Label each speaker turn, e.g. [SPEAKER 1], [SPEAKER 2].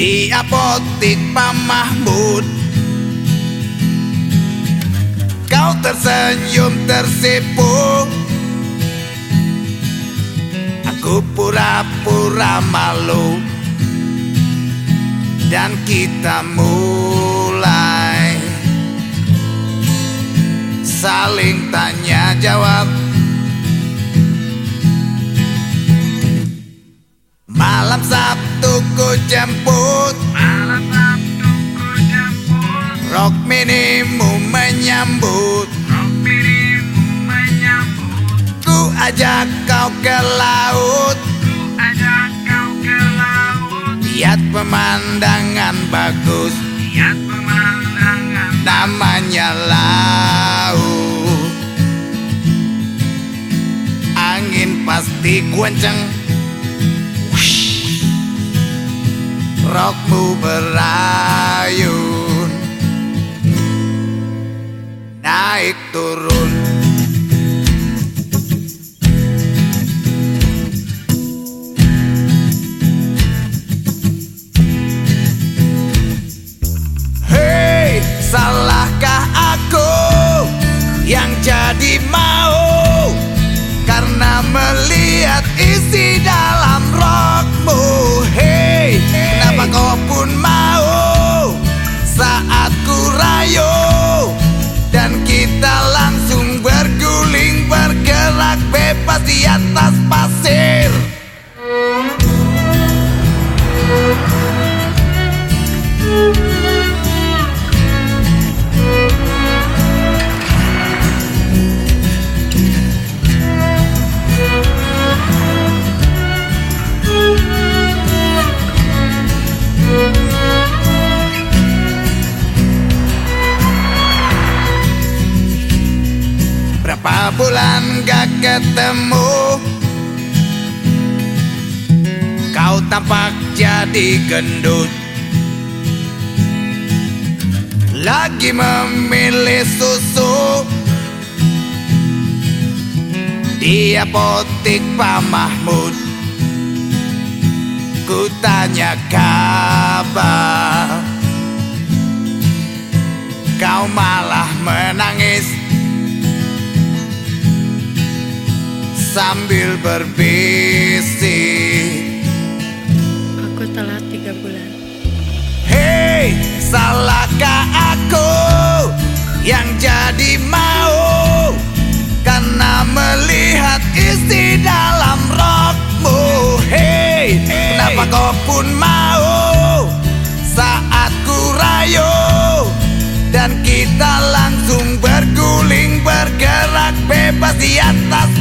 [SPEAKER 1] Di apotik Pak Mahmud. Kau tersenyum tersipu Aku pura-pura malu. Dan kita mulai Saling tanya jawab. Malam Sabtu ku jemput minimu menyambut.
[SPEAKER 2] Menyambut.
[SPEAKER 1] Ku ajak kau ke laut.
[SPEAKER 2] Ku ajak kau ke laut.
[SPEAKER 1] Lihat pemandangan bagus.
[SPEAKER 2] Lihat pemandangan.
[SPEAKER 1] Namanya laut. Angin pasti kenceng Wush. Rokmu berayun Turun Hei, salahkah aku yang jadi bergerak bebas di atas pasir? Berapa bulan gak ketemu. Kau tampak jadi gendut. Lagi memilih susu. Di apotik Pak Mahmud. Ku tanya kabar. Kau malah menangis sambil berbisik.
[SPEAKER 3] Aku telat tiga bulan.
[SPEAKER 1] Hei, salahkah aku yang jadi mau? Karena melihat isi dalam rokmu. Hei, kenapa kau pun mau? Saat ku rayu Dan kita langsung berguling bergerak bebas di atas